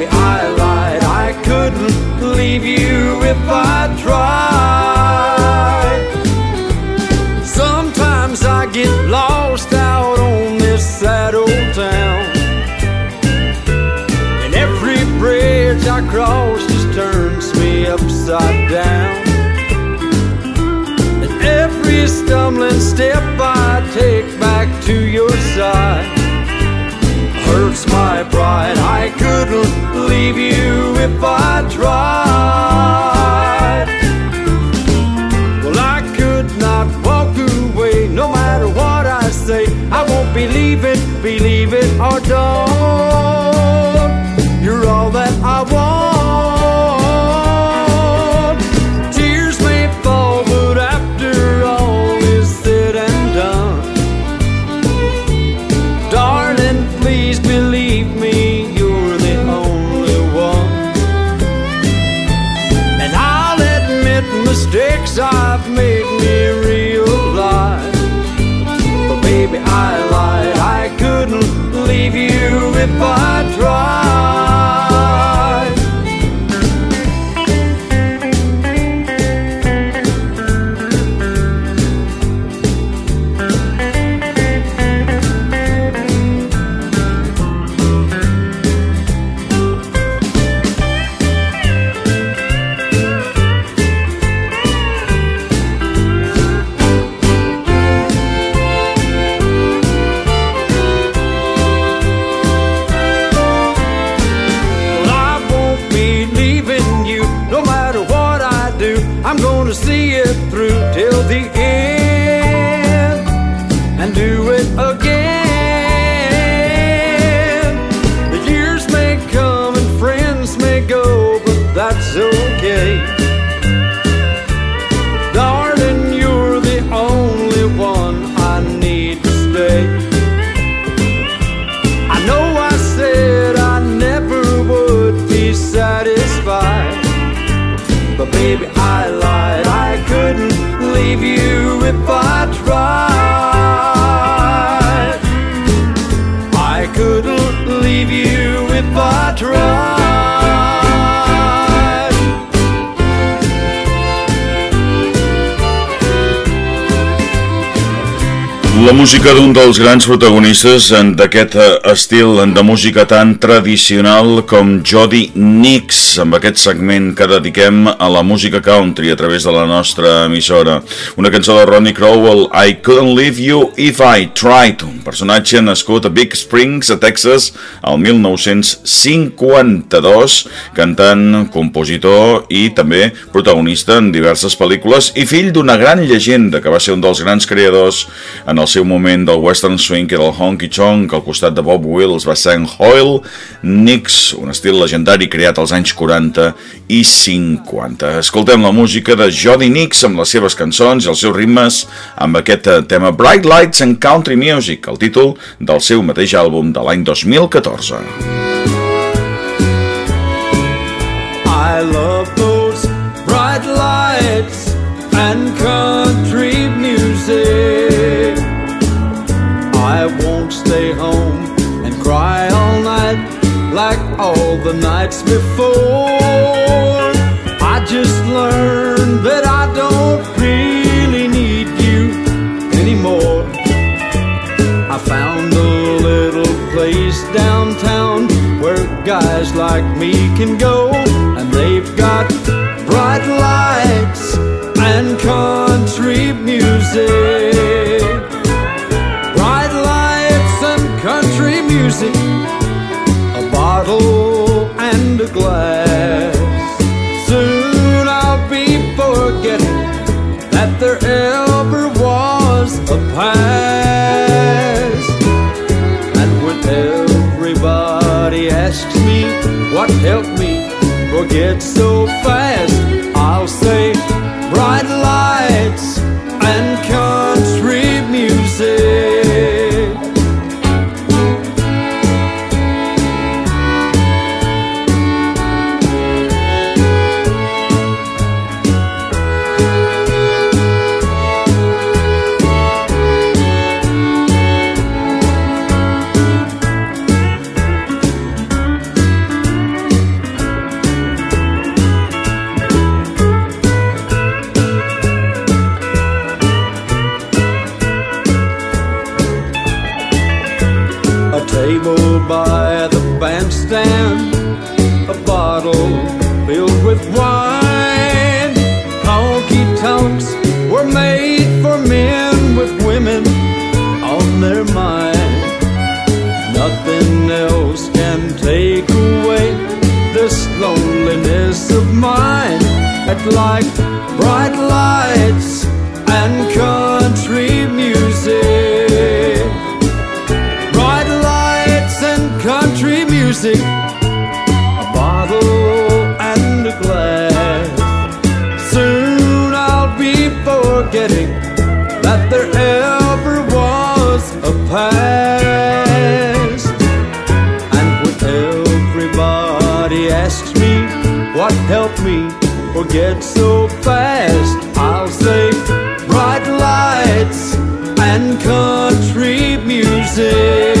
baby, I lied. I couldn't leave you if I tried. Sometimes I get lost out on this sad old town. And every bridge I cross just turns me upside down. And every stumbling step I take back to your side hurts my pride. I couldn't leave you if I tried. Well, I could not walk away no matter what I say. I won't believe it, believe it or don't. Mistakes I've made me realize. But baby, I lied. I couldn't leave you if I tried. Gonna see it through till the end and do it again. The years may come and friends may go, but that's okay. Darling, you're the only one I need to stay. I know I said I never would be satisfied. But baby, I lied. Leave you if I tried. La música d'un dels grans protagonistes d'aquest eh, estil de música tan tradicional com Jody Nix, amb aquest segment que dediquem a la música country a través de la nostra emissora. Una cançó de Ronnie Crowell, I Couldn't Leave You If I Tried, un personatge nascut a Big Springs, a Texas, al 1952, cantant, compositor i també protagonista en diverses pel·lícules i fill d'una gran llegenda que va ser un dels grans creadors en el seu moment del western swing que era el honky tonk al costat de Bob Wills va ser en Hoyle Nix, un estil legendari creat als anys 40 i 50. Escoltem la música de Jody Nix amb les seves cançons i els seus ritmes amb aquest eh, tema Bright Lights and Country Music, el títol del seu mateix àlbum de l'any 2014. I love the before. I just learned that I don't really need you anymore. I found a little place downtown where guys like me can go, asks me what helped me? Forget so fast, I'll say bright lights table by the bandstand, a bottle filled with wine. Honky tonks were made for men with women on their mind. Nothing else can take away this loneliness of mine. at like bright lights and everybody asks me what helped me forget so fast, I'll say bright lights and country music.